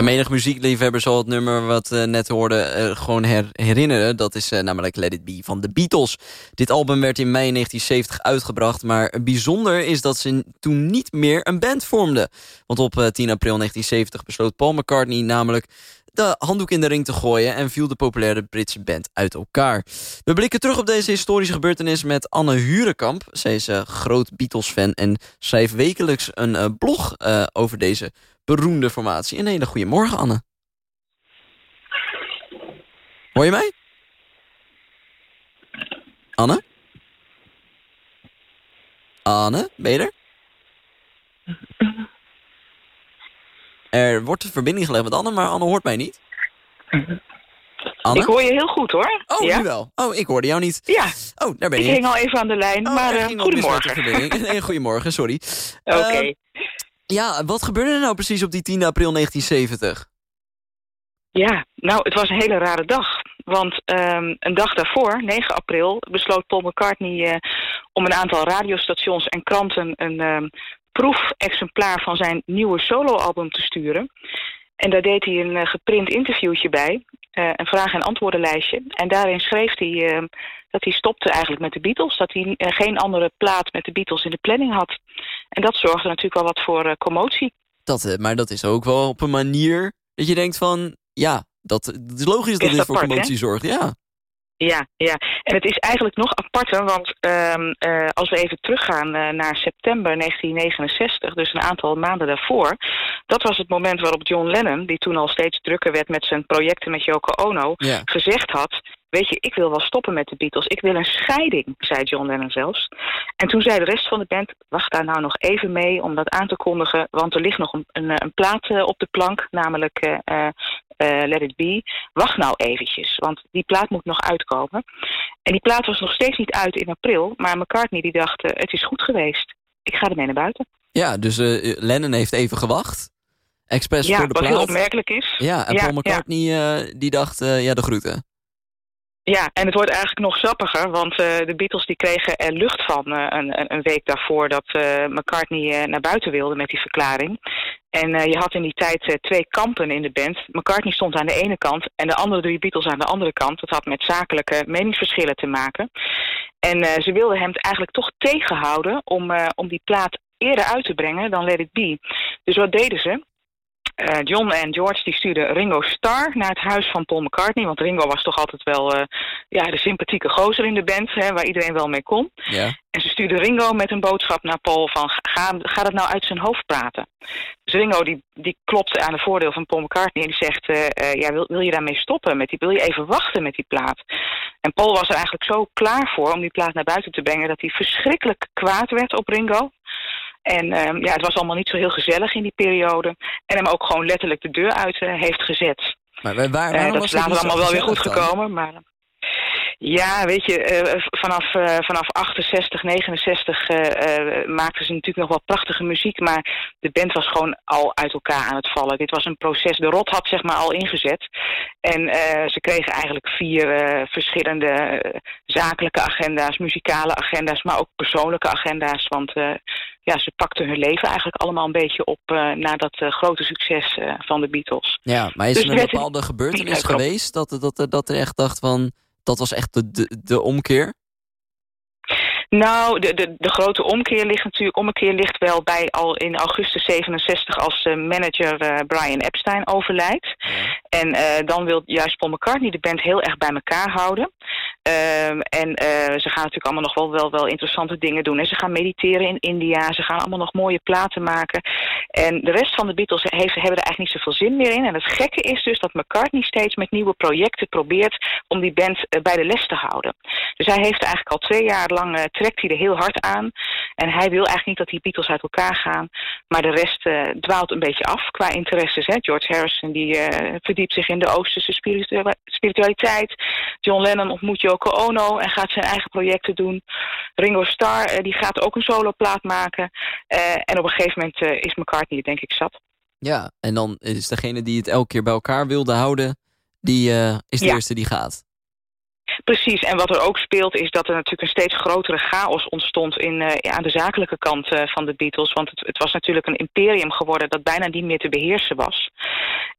Ja, menig muziekliefhebber zal het nummer wat we net hoorden uh, gewoon her herinneren. Dat is uh, namelijk Let It Be van de Beatles. Dit album werd in mei 1970 uitgebracht. Maar bijzonder is dat ze toen niet meer een band vormden. Want op uh, 10 april 1970 besloot Paul McCartney namelijk de handdoek in de ring te gooien... en viel de populaire Britse band uit elkaar. We blikken terug op deze historische gebeurtenis met Anne Hurenkamp. Zij is uh, groot Beatles-fan en schrijft wekelijks een uh, blog uh, over deze beroemde formatie. Een hele goede morgen, Anne. Hoor je mij? Anne? Anne, ben je er? Er wordt de verbinding gelegd met Anne, maar Anne hoort mij niet. Anne? Ik hoor je heel goed hoor. Oh, ja? nu wel. Oh, ik hoorde jou niet. Ja. Oh, daar ben je. Ik hing al even aan de lijn, oh, maar uh, goedemorgen. nee, goedemorgen, sorry. Oké. Okay. Uh, ja, wat gebeurde er nou precies op die 10 april 1970? Ja, nou, het was een hele rare dag. Want um, een dag daarvoor, 9 april, besloot Paul McCartney uh, om een aantal radiostations en kranten een uh, proefexemplaar van zijn nieuwe soloalbum te sturen. En daar deed hij een uh, geprint interviewtje bij, uh, een vraag- en antwoordenlijstje. En daarin schreef hij uh, dat hij stopte eigenlijk met de Beatles. Dat hij geen andere plaat met de Beatles in de planning had. En dat zorgde natuurlijk wel wat voor commotie. Dat, maar dat is ook wel op een manier dat je denkt van... ja, dat, het is logisch dat dit voor commotie hè? zorgt. Ja. Ja, ja, en het is eigenlijk nog aparter, want um, uh, als we even teruggaan uh, naar september 1969, dus een aantal maanden daarvoor, dat was het moment waarop John Lennon, die toen al steeds drukker werd met zijn projecten met Yoko Ono, Ja. gezegd had, weet je, ik wil wel stoppen met de Beatles, ik wil een scheiding, zei John Lennon zelfs. En toen zei de rest van de band, wacht daar nou nog even mee om dat aan te kondigen, want er ligt nog een, een, een plaat uh, op de plank, namelijk uh, uh, Let It Be. Wacht nou eventjes, want die plaat moet nog uitkomen. En die plaat was nog steeds niet uit in april, maar McCartney die dacht, uh, het is goed geweest. Ik ga ermee naar buiten. Ja, dus Lennon heeft even gewacht. Expres ja, voor de wat plaat. heel opmerkelijk is. Ja, en ja, Paul McCartney ja. Die dacht, ja, de groeten. Ja, en het wordt eigenlijk nog sappiger, want uh, de Beatles die kregen er lucht van uh, een, een, week daarvoor dat uh, McCartney naar buiten wilde met die verklaring. En je had in die tijd twee kampen in de band. McCartney stond aan de ene kant en de andere drie Beatles aan de andere kant. Dat had met zakelijke meningsverschillen te maken. En ze wilden hem eigenlijk toch tegenhouden om, om die plaat eerder uit te brengen dan Let It Be. Dus wat deden ze? Uh, John en George die stuurden Ringo Starr naar het huis van Paul McCartney. Want Ringo was toch altijd wel uh, ja, de sympathieke gozer in de band, hè, waar iedereen wel mee kon. Ja. En ze stuurden Ringo met een boodschap naar Paul van ga, ga het nou uit zijn hoofd praten. Dus Ringo die, die klopte aan de voordeel van Paul McCartney en die zegt, uh, ja, wil, wil je daarmee stoppen? Met die, wil je even wachten met die plaat? En Paul was er eigenlijk zo klaar voor om die plaat naar buiten te brengen dat hij verschrikkelijk kwaad werd op Ringo. En uh, ja, het was allemaal niet zo heel gezellig in die periode. En hem ook gewoon letterlijk de deur uit uh, heeft gezet. Maar waar, uh, dat is later allemaal wel weer goed dan? gekomen. Maar ja, weet je, uh, vanaf, uh, vanaf 68, 69 uh, maakten ze natuurlijk nog wel prachtige muziek. Maar de band was gewoon al uit elkaar aan het vallen. Dit was een proces, de rot had zeg maar al ingezet. En ze kregen eigenlijk vier verschillende zakelijke agenda's, muzikale agenda's, maar ook persoonlijke agenda's. Want ja, ze pakten hun leven eigenlijk allemaal een beetje op na dat grote succes van de Beatles. Ja, maar is dus er een bepaalde gebeurtenis geweest dat, dat, dat er echt dacht van dat was echt de, de, de omkeer? Nou, de, de, de grote omkeer ligt natuurlijk, ommekeer ligt wel bij al in augustus 67 als uh, manager uh, Brian Epstein overlijdt. En uh, dan wil juist Paul McCartney de band heel erg bij elkaar houden. Um, en ze gaan natuurlijk allemaal nog wel, wel, interessante dingen doen. En ze gaan mediteren in India, ze gaan allemaal nog mooie platen maken. En de rest van de Beatles heeft, hebben er eigenlijk niet zoveel zin meer in. En het gekke is dus dat McCartney steeds met nieuwe projecten probeert om die band bij de les te houden. Dus hij heeft eigenlijk al twee jaar lang trekt hij er heel hard aan. En hij wil eigenlijk niet dat die Beatles uit elkaar gaan. Maar de rest dwaalt een beetje af qua interesses. Hè? George Harrison die verdiept zich in de Oosterse spiritualiteit. John Lennon ontmoet Yoko Ono en gaat zijn eigen projecten doen. Ringo Starr uh, die gaat ook een soloplaat maken. en op een gegeven moment is McCartney het denk ik zat. Ja, en dan is degene die het elke keer bij elkaar wilde houden... die is de ja. eerste die gaat. Precies, en wat er ook speelt is dat er natuurlijk een steeds grotere chaos ontstond in, uh, aan de zakelijke kant uh, van de Beatles. Want het, het, was natuurlijk een imperium geworden dat bijna niet meer te beheersen was.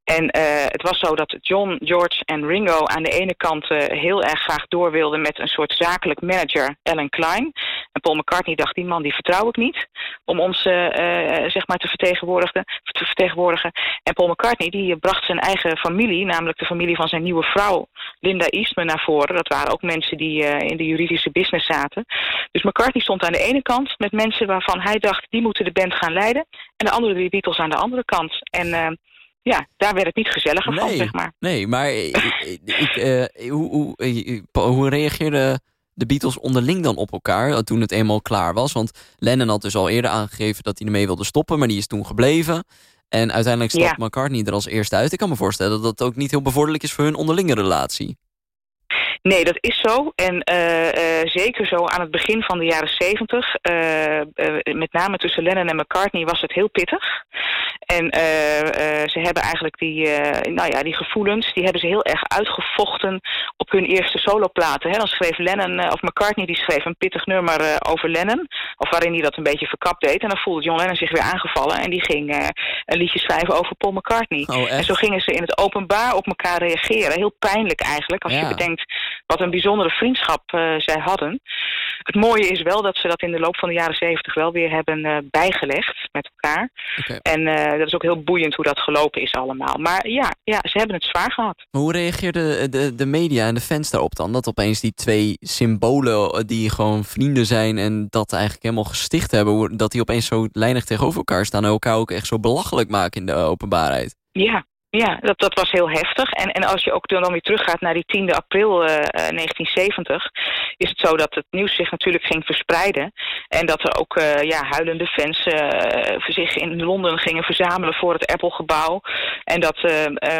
En uh, het was zo dat John, George en Ringo aan de ene kant heel erg graag door wilden met een soort zakelijk manager, Alan Klein. En Paul McCartney dacht, die man die vertrouw ik niet om ons zeg maar te vertegenwoordigen, te vertegenwoordigen. En Paul McCartney die bracht zijn eigen familie, namelijk de familie van zijn nieuwe vrouw Linda Eastman naar voren. Dat waren ook mensen die in de juridische business zaten. Dus McCartney stond aan de ene kant met mensen waarvan hij dacht... die moeten de band gaan leiden. En de andere drie Beatles aan de andere kant. En ja, daar werd het niet gezelliger nee, van, zeg maar. Nee, maar ik, uh, hoe, hoe, hoe reageerde de Beatles onderling dan op elkaar... toen het eenmaal klaar was? Want Lennon had dus al eerder aangegeven dat hij ermee wilde stoppen... maar die is toen gebleven... En uiteindelijk stapt ja. McCartney er als eerste uit. Ik kan me voorstellen dat dat ook niet heel bevorderlijk is voor hun onderlinge relatie. Nee, dat is zo. En uh, uh, zeker zo aan het begin van de jaren zeventig. Uh, met name tussen Lennon en McCartney was het heel pittig. En ze hebben eigenlijk die, nou ja, die gevoelens, die hebben ze heel erg uitgevochten op hun eerste soloplaten. Hè. Dan schreef Lennon, of McCartney, die schreef een pittig nummer over Lennon. Of waarin hij dat een beetje verkapt deed. En dan voelde John Lennon zich weer aangevallen. En die ging een liedje schrijven over Paul McCartney. Oh, en zo gingen ze in het openbaar op elkaar reageren. Heel pijnlijk eigenlijk, als ja. je bedenkt wat een bijzondere vriendschap uh, zij hadden. Het mooie is wel dat ze dat in de loop van de jaren zeventig wel weer hebben uh, bijgelegd met elkaar. Okay. En uh, dat is ook heel boeiend hoe dat gelopen is allemaal. Maar ja, ja ze hebben het zwaar gehad. Maar hoe reageerden de, de media en de fans daarop dan? Dat opeens die twee symbolen die gewoon vrienden zijn en dat eigenlijk helemaal gesticht hebben... dat die opeens zo lijnig tegenover elkaar staan en elkaar ook echt zo belachelijk maken in de openbaarheid. Ja, ja, dat, dat was heel heftig. En, en als je ook dan weer teruggaat naar die 10 april uh, 1970... is het zo dat het nieuws zich natuurlijk ging verspreiden. En dat er ook uh, ja, huilende fans uh, zich in Londen gingen verzamelen voor het Apple-gebouw. En dat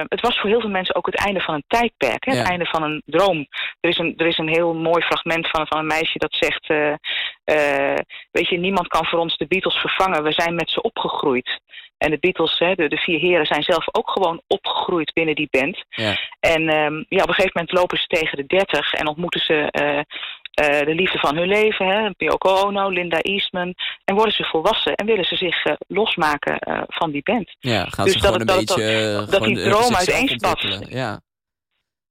het was voor heel veel mensen ook het einde van een tijdperk. Hè? Ja. Het einde van een droom. Er is een, er is een heel mooi fragment van, van een meisje dat zegt... weet je, niemand kan voor ons de Beatles vervangen. We zijn met ze opgegroeid. En de Beatles, hè, de, de, vier heren, zijn zelf ook gewoon opgegroeid binnen die band. Ja. En um, ja, op een gegeven moment lopen ze tegen de dertig en ontmoeten ze uh, uh, de liefde van hun leven. Hè, Yoko Ono, Linda Eastman. En worden ze volwassen en willen ze zich uh, losmaken van die band. Ja, gaan dus ze dat, gewoon dat, een beetje... dat, dat die droom uiteenspat. Ja.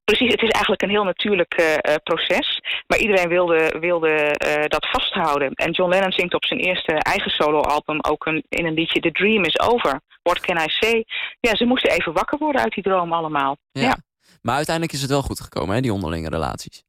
Precies, het is eigenlijk een heel natuurlijk uh, proces. Maar iedereen wilde, wilde uh, dat vasthouden. En John Lennon zingt op zijn eerste eigen soloalbum ook een, in een liedje... The Dream is Over. What can I say? Ja, ze moesten even wakker worden uit die droom allemaal. Ja. ja. Maar uiteindelijk is het wel goed gekomen, hè, die onderlinge relaties.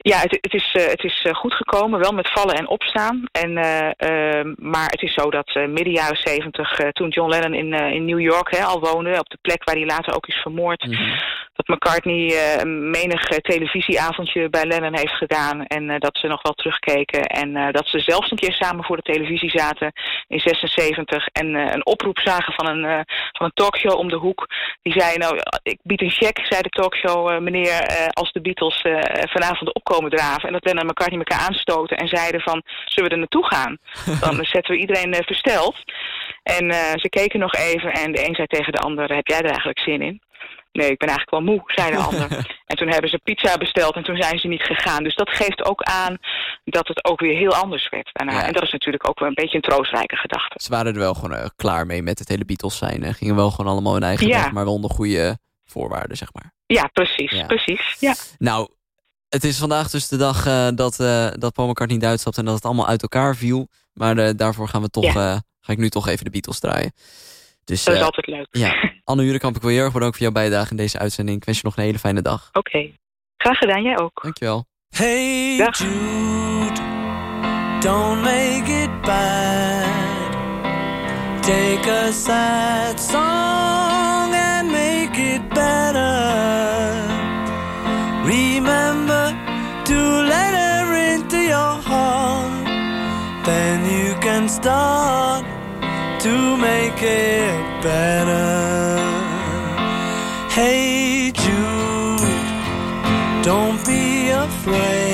Ja, het, het, is, uh, het is goed gekomen, wel met vallen en opstaan. En, uh, maar het is zo dat midden jaren zeventig, toen John Lennon in, in New York hè, al woonde... op de plek waar hij later ook is vermoord... Mm -hmm. dat McCartney menig televisieavondje bij Lennon heeft gedaan... en dat ze nog wel terugkeken. En dat ze zelfs een keer samen voor de televisie zaten in 76... en een oproep zagen van een, van een talkshow om de hoek. Die zei, nou, ik bied een cheque, zei de talkshow, meneer... als de Beatles vanavond op komen draven. En dat Lennon en McCartney elkaar aanstoten en zeiden van... zullen we er naartoe gaan? Dan zetten we iedereen uh, versteld. En uh, ze keken nog even en de een zei tegen de ander... heb jij er eigenlijk zin in? Nee, ik ben eigenlijk wel moe, zei de ander. En toen hebben ze pizza besteld en toen zijn ze niet gegaan. Dus dat geeft ook aan dat het ook weer heel anders werd daarna. Ja. En dat is natuurlijk ook wel een beetje een troostrijke gedachte. Ze waren er wel gewoon uh, klaar mee met het hele Beatles zijn. En gingen wel gewoon allemaal hun eigen Ja. weg, maar wel onder goede voorwaarden, zeg maar. Ja, precies, Ja. precies. Ja. Nou, het is vandaag dus de dag eh, dat, eh, dat Paul McCartney Duits stapt en dat het allemaal uit elkaar viel. Maar eh, daarvoor gaan we toch, Ja. eh, ga ik nu toch even de Beatles draaien. Dus, Dat is altijd leuk. Ja, Anne Hurekamp, ik wil je heel erg bedanken voor jouw bijdrage in deze uitzending. Ik wens je nog een hele fijne dag. Oké. Graag gedaan, jij ook. Dankjewel. Hey Jude, don't make it bad. Take a sad song start to make it better. Hey Jude. Don't be afraid.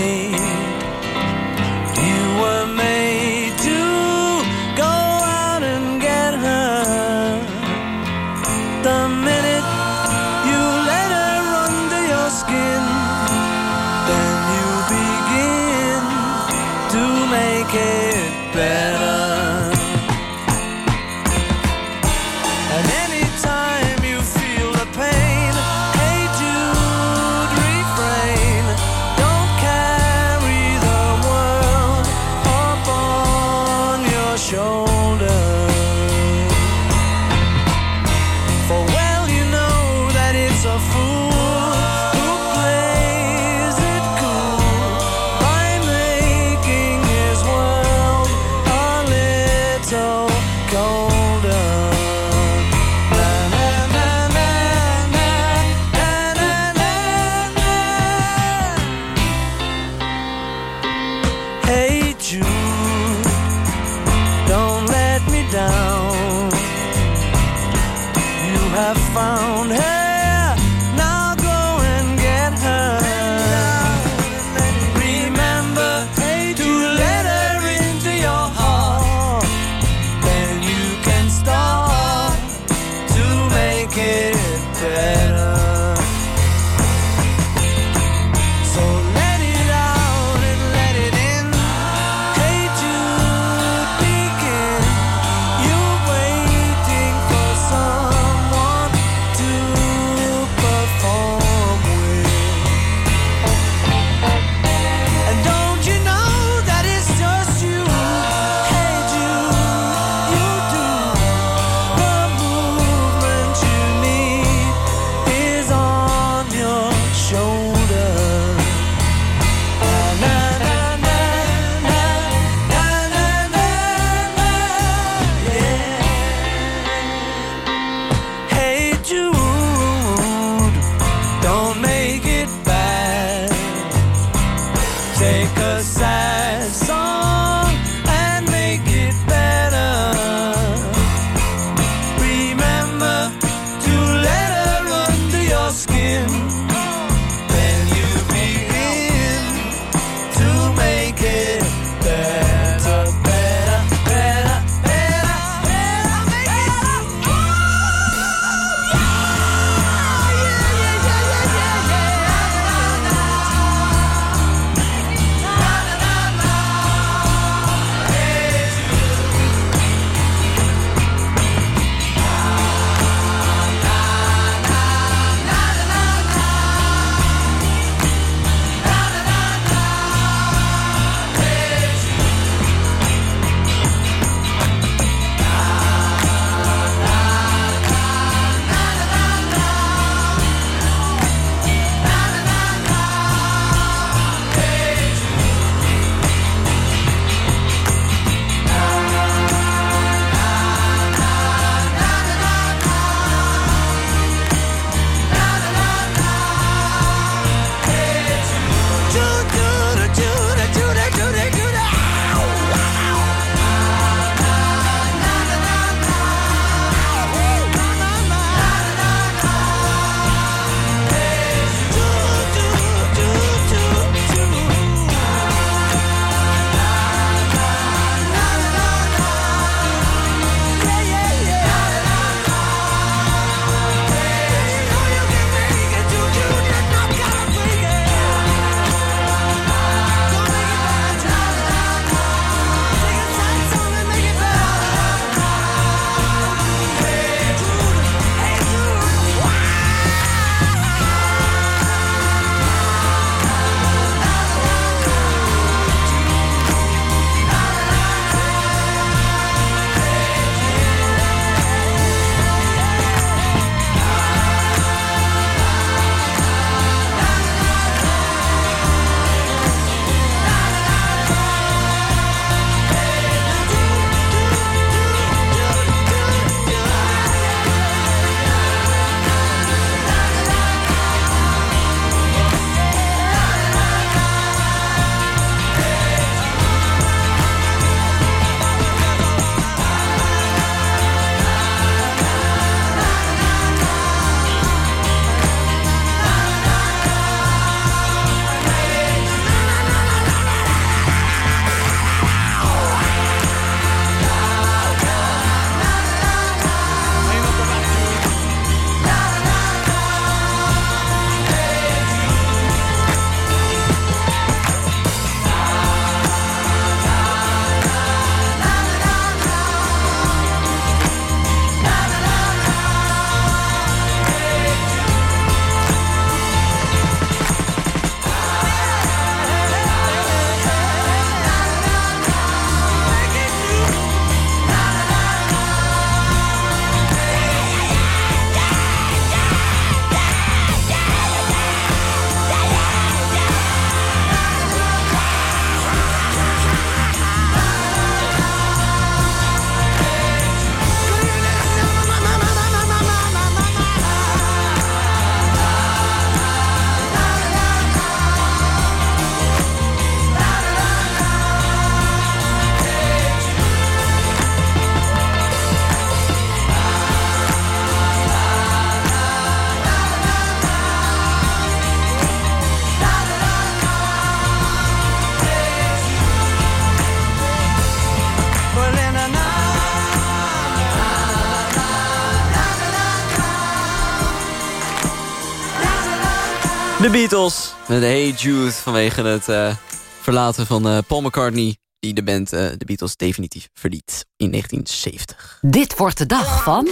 Beatles met Hey Jude vanwege het uh, verlaten van uh, Paul McCartney... die de band uh, de Beatles definitief verliet in 1970. Dit wordt de dag van...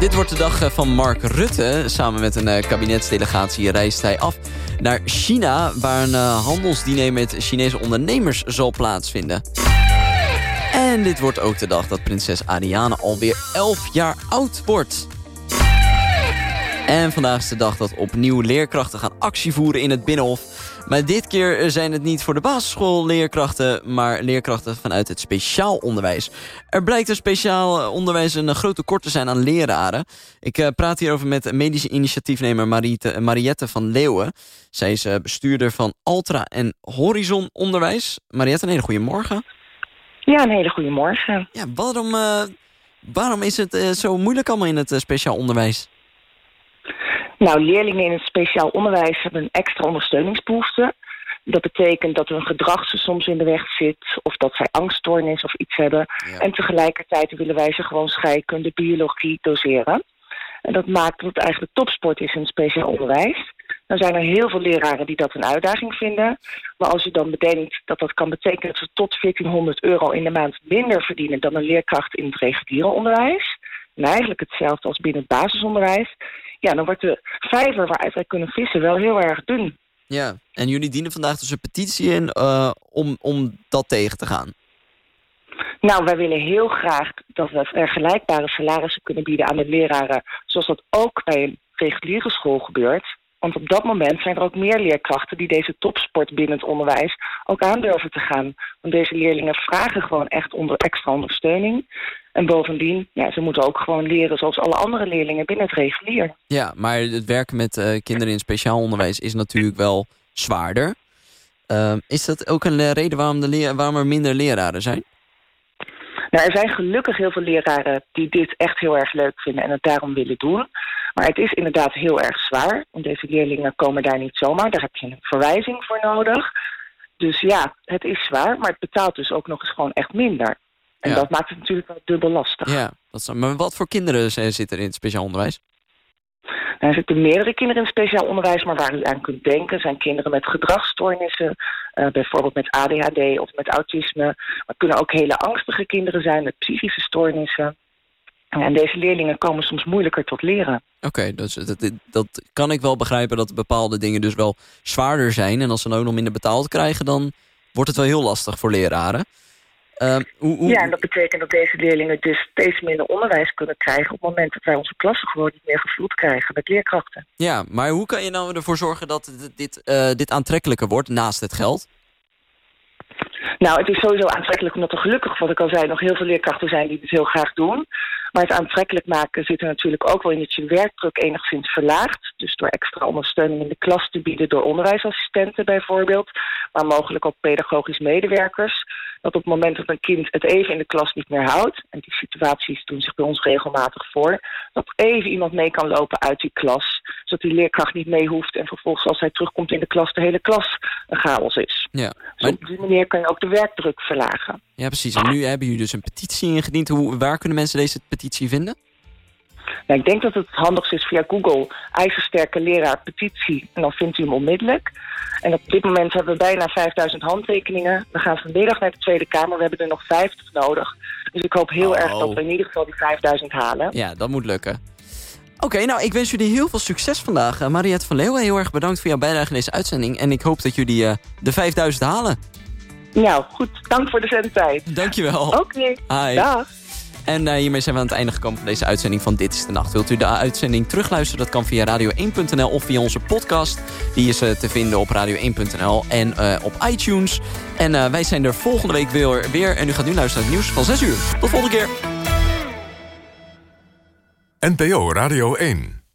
Dit wordt de dag van Mark Rutte. Samen met een kabinetsdelegatie reist hij af naar China... waar een handelsdiner met Chinese ondernemers zal plaatsvinden. En dit wordt ook de dag dat prinses Ariane alweer 11 jaar oud wordt. En vandaag is de dag dat opnieuw leerkrachten gaan actie voeren in het Binnenhof. Maar dit keer zijn het niet voor de basisschoolleerkrachten... maar leerkrachten vanuit het speciaal onderwijs. Er blijkt een speciaal onderwijs een groot tekort te zijn aan leraren. Ik uh, praat hierover met medische initiatiefnemer Mariette, Mariette van Leeuwen. Zij is bestuurder van Altra en Horizon Onderwijs. Mariette, een hele goede morgen. Ja, een hele goede morgen. Ja, waarom, uh, waarom is het zo moeilijk allemaal in het speciaal onderwijs? Nou, leerlingen in het speciaal onderwijs hebben een extra ondersteuningsbehoefte. Dat betekent dat hun gedrag ze soms in de weg zit... of dat zij angststoornis of iets hebben. En tegelijkertijd willen wij ze gewoon scheikunde, biologie doseren. En dat maakt dat het eigenlijk topsport is in het speciaal onderwijs. Dan zijn er heel veel leraren die dat een uitdaging vinden. Maar als je dan bedenkt dat dat kan betekenen... dat ze tot 1400 euro in de maand minder verdienen... dan een leerkracht in het reguliere onderwijs... en eigenlijk hetzelfde als binnen het basisonderwijs ja, dan wordt de vijver waaruit wij kunnen vissen wel heel erg dun. Ja, en jullie dienen vandaag dus een petitie in uh, om, om dat tegen te gaan. Nou, wij willen heel graag dat we vergelijkbare salarissen kunnen bieden aan de leraren... zoals dat ook bij een reguliere school gebeurt. Want op dat moment zijn er ook meer leerkrachten die deze topsport binnen het onderwijs ook aandurven te gaan. Want deze leerlingen vragen gewoon echt onder extra ondersteuning. En bovendien, ja, ze moeten ook gewoon leren zoals alle andere leerlingen binnen het regulier. Ja, maar het werken met uh, kinderen in speciaal onderwijs is natuurlijk wel zwaarder. Uh, is dat ook een reden waarom, de waarom er minder leraren zijn? Nou, er zijn gelukkig heel veel leraren die dit echt heel erg leuk vinden en het daarom willen doen. Maar het is inderdaad heel erg zwaar, want deze leerlingen komen daar niet zomaar. Daar heb je een verwijzing voor nodig. Dus ja, het is zwaar, maar het betaalt dus ook nog eens gewoon echt minder. En dat maakt het natuurlijk wel dubbel lastig. Ja, dat is, maar wat voor kinderen zitten er in het speciaal onderwijs? Nou, er zitten meerdere kinderen in het speciaal onderwijs, maar waar u aan kunt denken zijn kinderen met gedragsstoornissen, uh, bijvoorbeeld met ADHD of met autisme. Maar het kunnen ook hele angstige kinderen zijn met psychische stoornissen. En deze leerlingen komen soms moeilijker tot leren. Oké, dus dat, dat, kan ik wel begrijpen dat bepaalde dingen dus wel zwaarder zijn. En als ze dan ook nog minder betaald krijgen, dan wordt het wel heel lastig voor leraren. Hoe, hoe... Ja, en dat betekent dat deze leerlingen dus steeds minder onderwijs kunnen krijgen... op het moment dat wij onze klassen gewoon niet meer gevloed krijgen met leerkrachten. Ja, maar hoe kan je nou ervoor zorgen dat dit, uh, dit aantrekkelijker wordt naast het geld? Nou, het is sowieso aantrekkelijk omdat er gelukkig, wat ik al zei, nog heel veel leerkrachten zijn die dit heel graag doen. Maar het aantrekkelijk maken zit er natuurlijk ook wel in dat je werkdruk enigszins verlaagt. Dus door extra ondersteuning in de klas te bieden door onderwijsassistenten bijvoorbeeld. Maar mogelijk ook pedagogisch medewerkers. Dat op het moment dat een kind het even in de klas niet meer houdt... en die situaties doen zich bij ons regelmatig voor... dat even iemand mee kan lopen uit die klas. Zodat die leerkracht niet mee hoeft... en vervolgens als hij terugkomt in de klas de hele klas een chaos is. Ja, dus op die manier kan je ook de werkdruk verlagen. Ja, precies. En nu hebben jullie dus een petitie ingediend. Hoe, waar kunnen mensen deze petitie vinden? Nou, ik denk dat het handigst is via Google ijzersterke leraar petitie. En dan vindt u hem onmiddellijk. En op dit moment hebben we bijna 5000 handtekeningen. We gaan vanmiddag naar de Tweede Kamer. We hebben er nog 50 nodig. Dus ik hoop heel erg dat we in ieder geval die 5000 halen. Ja, dat moet lukken. Oké, nou, ik wens jullie heel veel succes vandaag. Uh, Mariette van Leeuwen, heel erg bedankt voor jouw bijdrage in deze uitzending. En ik hoop dat jullie uh, de 5000 halen. Nou, goed. Dank voor de zendtijd. Dankjewel. Oké. Okay. Dag. En uh, hiermee zijn we aan het einde gekomen van deze uitzending van Dit is de Nacht. Wilt u de uitzending terugluisteren? Dat kan via radio1.nl of via onze podcast. Die is uh, te vinden op radio1.nl en uh, op iTunes. En wij zijn er volgende week weer, weer. En u gaat nu luisteren naar het nieuws van 6 uur. Tot volgende keer. NPO Radio 1